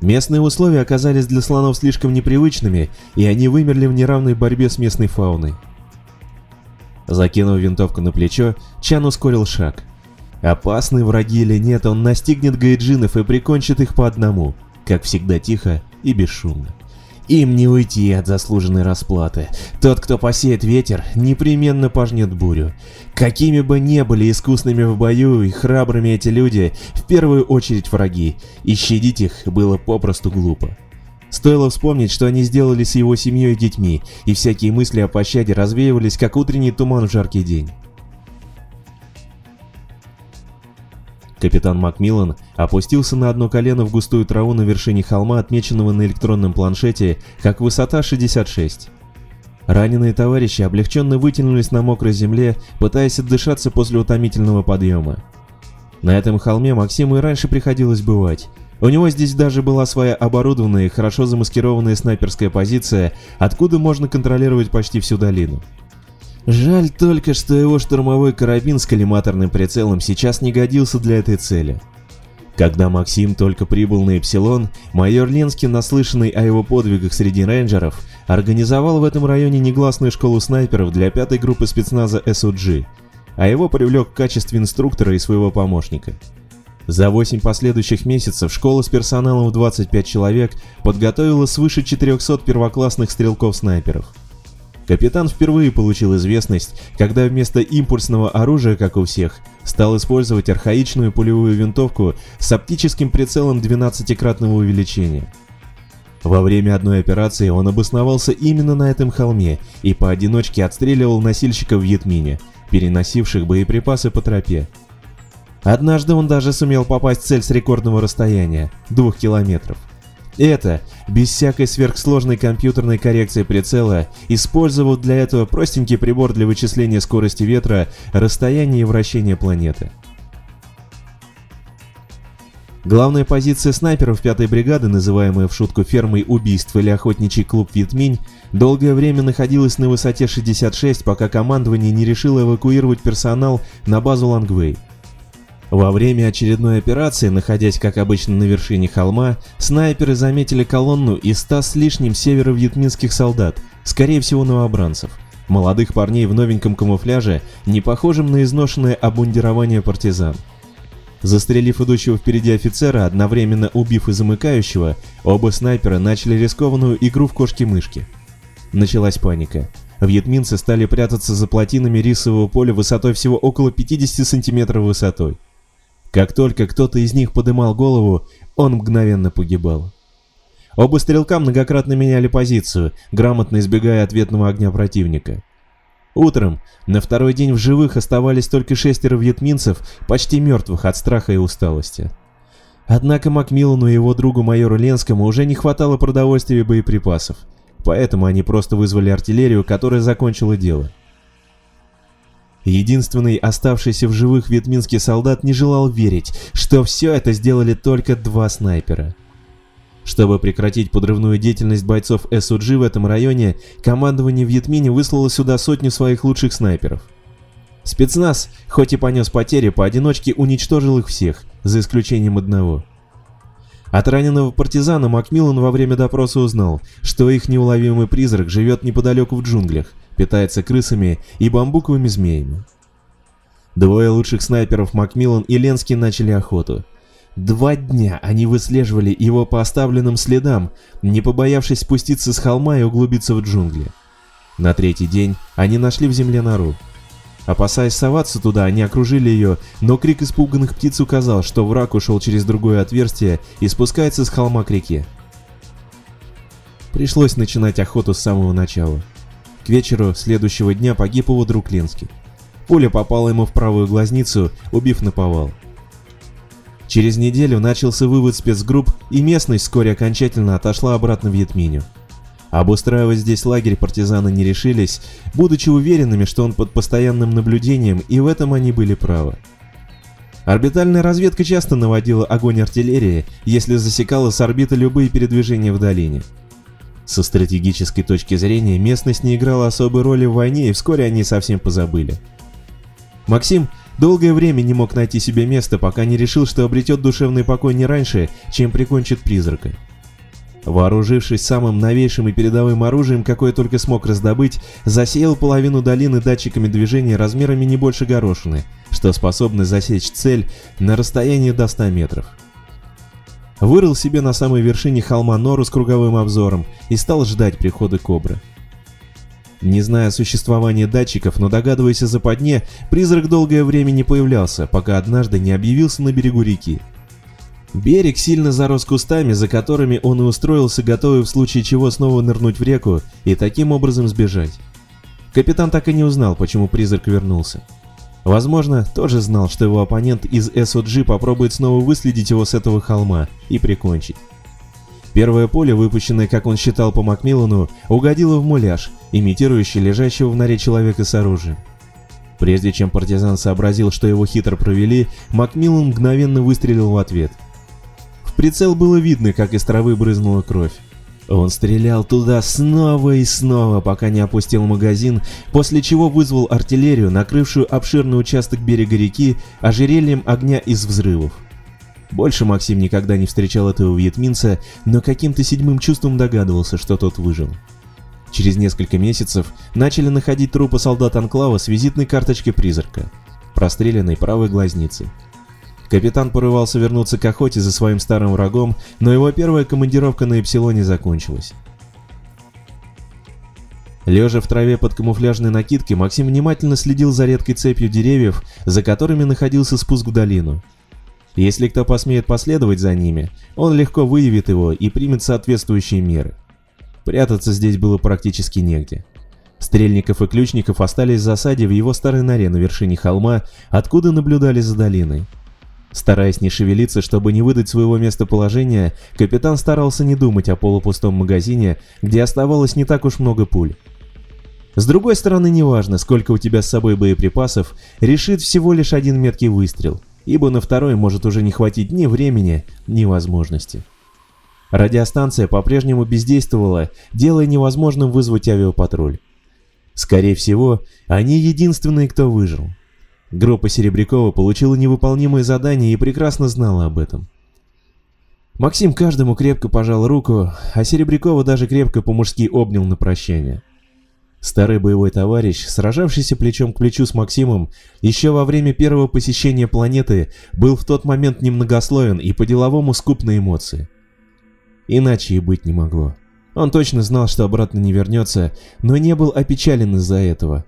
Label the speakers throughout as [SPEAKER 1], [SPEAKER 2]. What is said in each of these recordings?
[SPEAKER 1] Местные условия оказались для слонов слишком непривычными, и они вымерли в неравной борьбе с местной фауной. Закинув винтовку на плечо, Чан ускорил шаг. Опасны враги или нет, он настигнет гайджинов и прикончит их по одному, как всегда тихо и бесшумно. Им не уйти от заслуженной расплаты. Тот, кто посеет ветер, непременно пожнет бурю. Какими бы ни были искусными в бою и храбрыми эти люди, в первую очередь враги, и щадить их было попросту глупо. Стоило вспомнить, что они сделали с его семьей и детьми, и всякие мысли о пощаде развеивались, как утренний туман в жаркий день. Капитан Макмиллан опустился на одно колено в густую траву на вершине холма, отмеченного на электронном планшете, как высота 66. Раненые товарищи облегченно вытянулись на мокрой земле, пытаясь отдышаться после утомительного подъема. На этом холме Максиму и раньше приходилось бывать. У него здесь даже была своя оборудованная хорошо замаскированная снайперская позиция, откуда можно контролировать почти всю долину. Жаль только, что его штурмовой карабин с коллиматорным прицелом сейчас не годился для этой цели. Когда Максим только прибыл на Эпсилон, майор Ленский, наслышанный о его подвигах среди рейнджеров, организовал в этом районе негласную школу снайперов для пятой группы спецназа SOG, а его привлек в качестве инструктора и своего помощника. За 8 последующих месяцев школа с персоналом в 25 человек подготовила свыше 400 первоклассных стрелков-снайперов. Капитан впервые получил известность, когда вместо импульсного оружия, как у всех, стал использовать архаичную пулевую винтовку с оптическим прицелом 12-кратного увеличения. Во время одной операции он обосновался именно на этом холме и поодиночке отстреливал носильщиков в Ятмине, переносивших боеприпасы по тропе. Однажды он даже сумел попасть в цель с рекордного расстояния – двух километров. Это, без всякой сверхсложной компьютерной коррекции прицела, использовал для этого простенький прибор для вычисления скорости ветра, расстояния и вращения планеты. Главная позиция снайперов 5-й бригады, называемая в шутку фермой убийств или охотничий клуб Витминь, долгое время находилась на высоте 66, пока командование не решило эвакуировать персонал на базу Лангвей. Во время очередной операции, находясь как обычно на вершине холма, снайперы заметили колонну из ста с лишним северо-вьетминских солдат, скорее всего новобранцев, молодых парней в новеньком камуфляже, не похожем на изношенное обмундирование партизан. Застрелив идущего впереди офицера, одновременно убив и замыкающего, оба снайпера начали рискованную игру в кошки-мышки. Началась паника. Вьетминцы стали прятаться за плотинами рисового поля высотой всего около 50 сантиметров высотой. Как только кто-то из них подымал голову, он мгновенно погибал. Оба стрелка многократно меняли позицию, грамотно избегая ответного огня противника. Утром, на второй день в живых оставались только шестеро вьетминцев, почти мертвых от страха и усталости. Однако Макмиллану и его другу майору Ленскому уже не хватало продовольствия и боеприпасов, поэтому они просто вызвали артиллерию, которая закончила дело. Единственный оставшийся в живых вьетминский солдат не желал верить, что все это сделали только два снайпера. Чтобы прекратить подрывную деятельность бойцов СУГ в этом районе, командование Вьетмине выслало сюда сотню своих лучших снайперов. Спецназ, хоть и понес потери, поодиночке уничтожил их всех, за исключением одного. От раненого партизана Макмиллан во время допроса узнал, что их неуловимый призрак живет неподалеку в джунглях, питается крысами и бамбуковыми змеями. Двое лучших снайперов Макмиллан и Ленский начали охоту. Два дня они выслеживали его по оставленным следам, не побоявшись спуститься с холма и углубиться в джунгли. На третий день они нашли в земле нору. Опасаясь соваться туда, они окружили ее, но крик испуганных птиц указал, что враг ушел через другое отверстие и спускается с холма к реке. Пришлось начинать охоту с самого начала. К вечеру следующего дня погиб его друг Ленский. Пуля попала ему в правую глазницу, убив наповал. Через неделю начался вывод спецгрупп, и местность вскоре окончательно отошла обратно в Ятминю. Обустраивать здесь лагерь партизаны не решились, будучи уверенными, что он под постоянным наблюдением, и в этом они были правы. Орбитальная разведка часто наводила огонь артиллерии, если засекала с орбиты любые передвижения в долине. Со стратегической точки зрения местность не играла особой роли в войне и вскоре они совсем позабыли. Максим долгое время не мог найти себе места, пока не решил, что обретет душевный покой не раньше, чем прикончит призрака. Вооружившись самым новейшим и передовым оружием, какое только смог раздобыть, засеял половину долины датчиками движения размерами не больше горошины, что способны засечь цель на расстоянии до 100 метров. Вырыл себе на самой вершине холма нору с круговым обзором и стал ждать прихода кобры. Не зная существования датчиков, но догадываясь о западне, призрак долгое время не появлялся, пока однажды не объявился на берегу реки. Берег сильно зарос кустами, за которыми он и устроился, готовый в случае чего снова нырнуть в реку и таким образом сбежать. Капитан так и не узнал, почему призрак вернулся. Возможно, тоже знал, что его оппонент из SOG попробует снова выследить его с этого холма и прикончить. Первое поле, выпущенное, как он считал по Макмиллану, угодило в муляж, имитирующий лежащего в норе человека с оружием. Прежде чем партизан сообразил, что его хитро провели, Макмиллан мгновенно выстрелил в ответ – прицел было видно, как из травы брызнула кровь. Он стрелял туда снова и снова, пока не опустил магазин, после чего вызвал артиллерию, накрывшую обширный участок берега реки ожерельем огня из взрывов. Больше Максим никогда не встречал этого вьетминца, но каким-то седьмым чувством догадывался, что тот выжил. Через несколько месяцев начали находить трупы солдат Анклава с визитной карточкой призрака, простреленной правой глазницей. Капитан порывался вернуться к охоте за своим старым врагом, но его первая командировка на Эпсилоне закончилась. Лежа в траве под камуфляжной накидкой, Максим внимательно следил за редкой цепью деревьев, за которыми находился спуск в долину. Если кто посмеет последовать за ними, он легко выявит его и примет соответствующие меры. Прятаться здесь было практически негде. Стрельников и ключников остались в засаде в его старой норе на вершине холма, откуда наблюдали за долиной. Стараясь не шевелиться, чтобы не выдать своего местоположения, капитан старался не думать о полупустом магазине, где оставалось не так уж много пуль. С другой стороны, неважно, сколько у тебя с собой боеприпасов, решит всего лишь один меткий выстрел, ибо на второй может уже не хватить ни времени, ни возможности. Радиостанция по-прежнему бездействовала, делая невозможным вызвать авиапатруль. Скорее всего, они единственные, кто выжил. Группа Серебрякова получила невыполнимое задание и прекрасно знала об этом. Максим каждому крепко пожал руку, а Серебрякова даже крепко по-мужски обнял на прощание. Старый боевой товарищ, сражавшийся плечом к плечу с Максимом, еще во время первого посещения планеты был в тот момент немногословен и по-деловому скуп на эмоции. Иначе и быть не могло. Он точно знал, что обратно не вернется, но не был опечален из-за этого –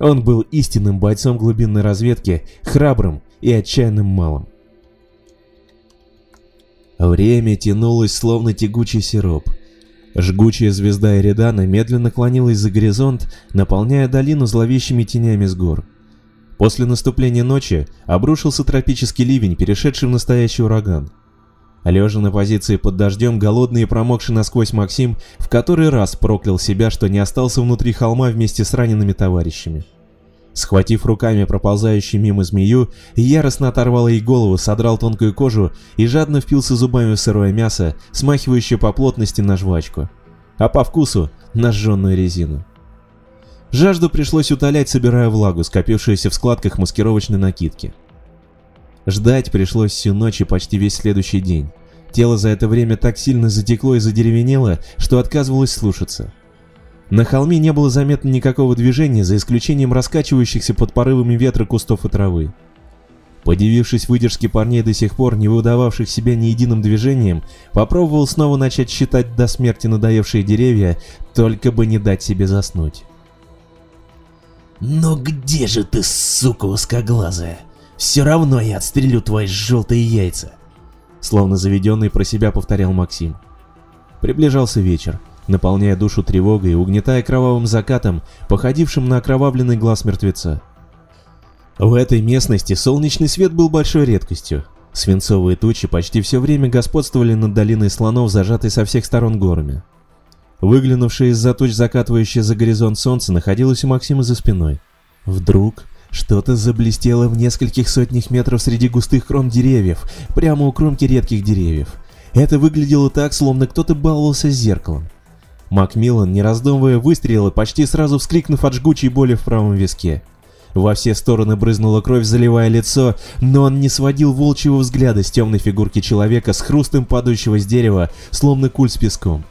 [SPEAKER 1] он был истинным бойцом глубинной разведки, храбрым и отчаянным малым. Время тянулось словно тягучий сироп. Жгучая звезда Эридана медленно клонилась за горизонт, наполняя долину зловещими тенями с гор. После наступления ночи обрушился тропический ливень, перешедший в настоящий ураган. Лежа на позиции под дождем, голодный и промокший насквозь Максим в который раз проклял себя, что не остался внутри холма вместе с ранеными товарищами. Схватив руками проползающую мимо змею, яростно оторвал ей голову, содрал тонкую кожу и жадно впился зубами в сырое мясо, смахивающее по плотности на жвачку, а по вкусу — на сжженную резину. Жажду пришлось утолять, собирая влагу, скопившуюся в складках маскировочной накидки. Ждать пришлось всю ночь и почти весь следующий день. Тело за это время так сильно затекло и задеревенело, что отказывалось слушаться. На холме не было заметно никакого движения, за исключением раскачивающихся под порывами ветра кустов и травы. Подивившись выдержке парней до сих пор, не выдававших себя ни единым движением, попробовал снова начать считать до смерти надоевшие деревья, только бы не дать себе заснуть.
[SPEAKER 2] «Но где же ты, сука узкоглазая?» Все равно я отстрелю твои желтые яйца.
[SPEAKER 1] Словно заведенный про себя повторял Максим. Приближался вечер, наполняя душу тревогой и угнетая кровавым закатом, походившим на окровавленный глаз мертвеца. В этой местности солнечный свет был большой редкостью. Свинцовые тучи почти все время господствовали над долиной слонов, зажатой со всех сторон горами. Выглянувшее из-за туч закатывающее за горизонт солнце находилось у Максима за спиной. Вдруг что-то заблестело в нескольких сотнях метров среди густых крон деревьев, прямо у кромки редких деревьев. Это выглядело так, словно кто-то баловался зеркалом. Макмиллан, не раздумывая, выстрелил, почти сразу вскрикнув от жгучей боли в правом виске. Во все стороны брызнула кровь, заливая лицо, но он не сводил волчьего взгляда с темной фигурки человека с хрустом падающего с дерева, словно куль с песком.